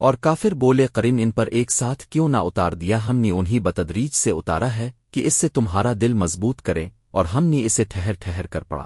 اور کافر بولے قرین ان پر ایک ساتھ کیوں نہ اتار دیا ہم نے انہیں بتدریج سے اتارا ہے کہ اس سے تمہارا دل مضبوط کرے اور ہم نے اسے ٹھہر ٹھہر کر پڑا۔